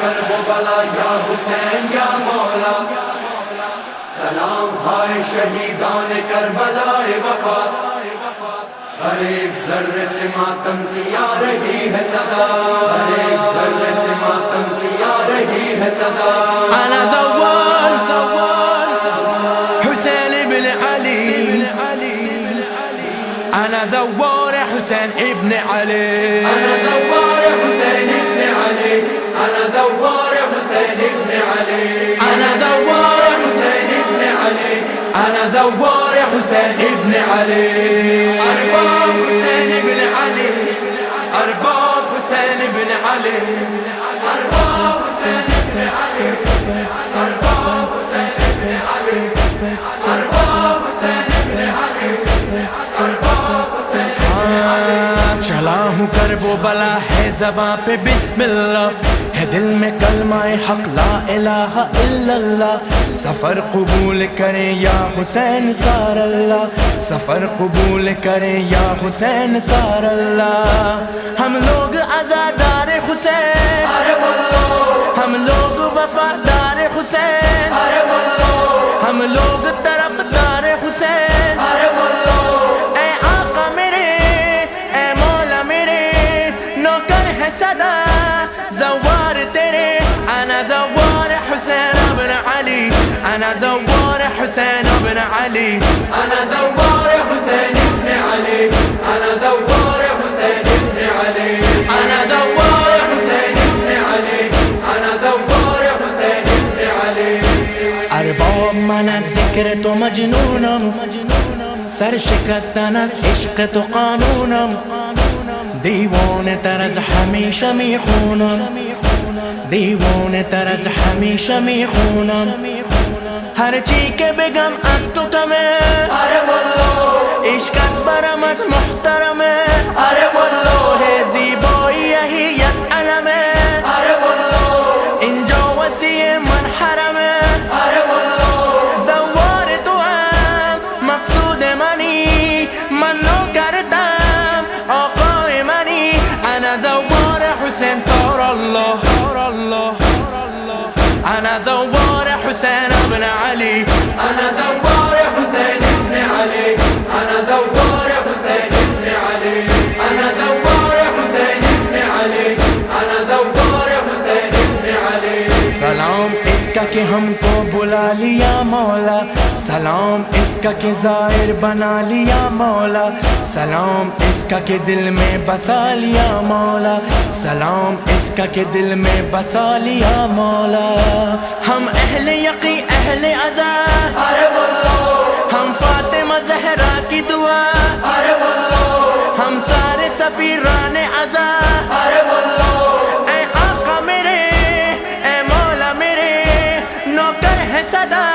سلام کر وہ بلا یا حسین یا مولا۔ سلام ہائے شہیدان کر بلا وفا۔ ہر ایک ذرے سے ماتم کی آ رہی ہے صدا۔ ہر ایک ذرے سے ماتم کی آ رہی ہے صدا۔ انا زوار حسین ابن علی۔ انا زوار حسین ابن علی۔ انا زوار انا زوار حسين ابن علي. ارباب حسين ابن علي. ارباب حسين ابن علي. ارباب حسين ابن علي. ارباب حسين ابن علي. ارباب حسين ابن علي. ارباب ہوں کر وہ بلا ہے زباں پہ بسم اللہ ہے دل میں کلمہ حق لا الہ الا اللہ سفر قبول کریں یا حسین سار اللہ سفر قبول کریں یا حسین سار اللہ ہم لوگ ازادار حسین ہم لوگ وفادار حسین ہم لوگ طرف حسین ابن علی. انا زوار حسین ابن علی. انا زوار حسین ابن علی. انا زوار حسین ابن علی. انا زوار حسین ابن علی. ارباب من ذکر تو مجنونم. سر شکستن از عشق تو قانونم. دیوان تر از همیشه میخونم. دیوان تر از همیشه میخونم. هر چی که بگم از تو کمه ارے واللہ۔ عشقت محترمه ارے واللہ۔ ہے انا زوار حسين ابن علي. انا زوار حسين ابن علي. انا زوار کہ ہم کو بلا لیا مولا۔ سلام اس کا کہ ظاہر بنا لیا مولا۔ سلام اس کا کہ دل میں بسا لیا مولا۔ سلام اس کا کہ دل میں بسا لیا مولا۔ ہم اہل یقین، اہل ازا صدا،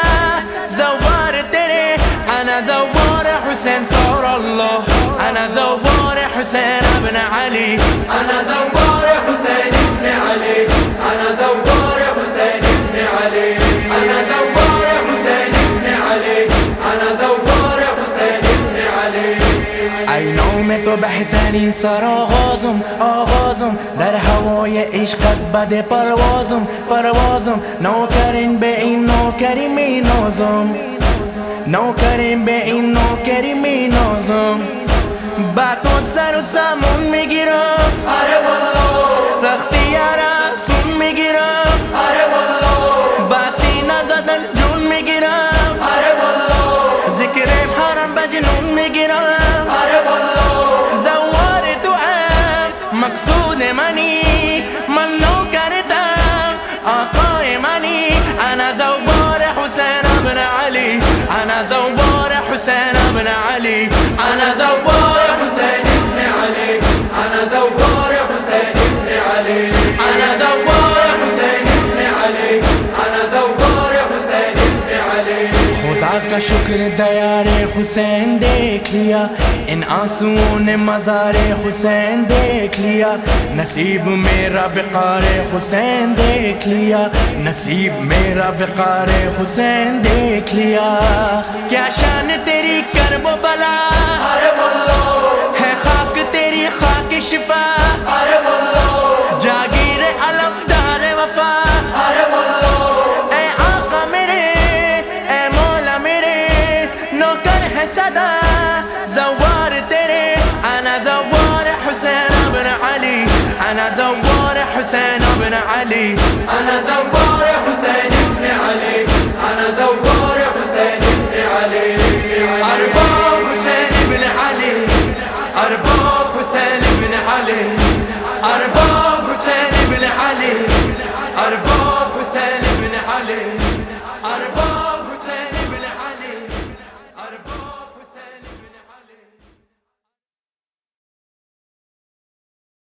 زوار تیرے، انا زوار حسین سور اللہ انا زوار حسین ابن علی. انا زوار اینو میں تو بہترین سر آغازم آغازم. در هوای عشقت بد پروازم پروازم. نوکرین به این نوکری می نازم. نوکرین به این نوکری می نازم. با تو سر و سامون میگیرم ارے واللہ سختی را سون میگیرم ارے واللہ با سینه زدن جون میگیرم ارے واللہ ذکر حرم بجنون میگیرم منی من لو کردم آقای منی انا زوبار حسین ابن علی، انا زوبار حسین ابن علی. انا زوبار خدا کا شکر دیار حسین دیکھ لیا۔ ان آنسوؤں نے مزار حسین دیکھ لیا۔ نصیب میرا وقار حسین دیکھ لیا۔ نصیب میرا وقار حسین دیکھ لیا۔ کیا شان تیری کرب و بلا؟ ہے خاک تیری خاک شفا۔ زوار حسین ابن علی انا زوار حسین ابن علی انا زوار حسین ابن علی ارباب حسین ابن علی ارباب حسین ابن علی ارباب حسین ابن علی ارباب حسین ابن علی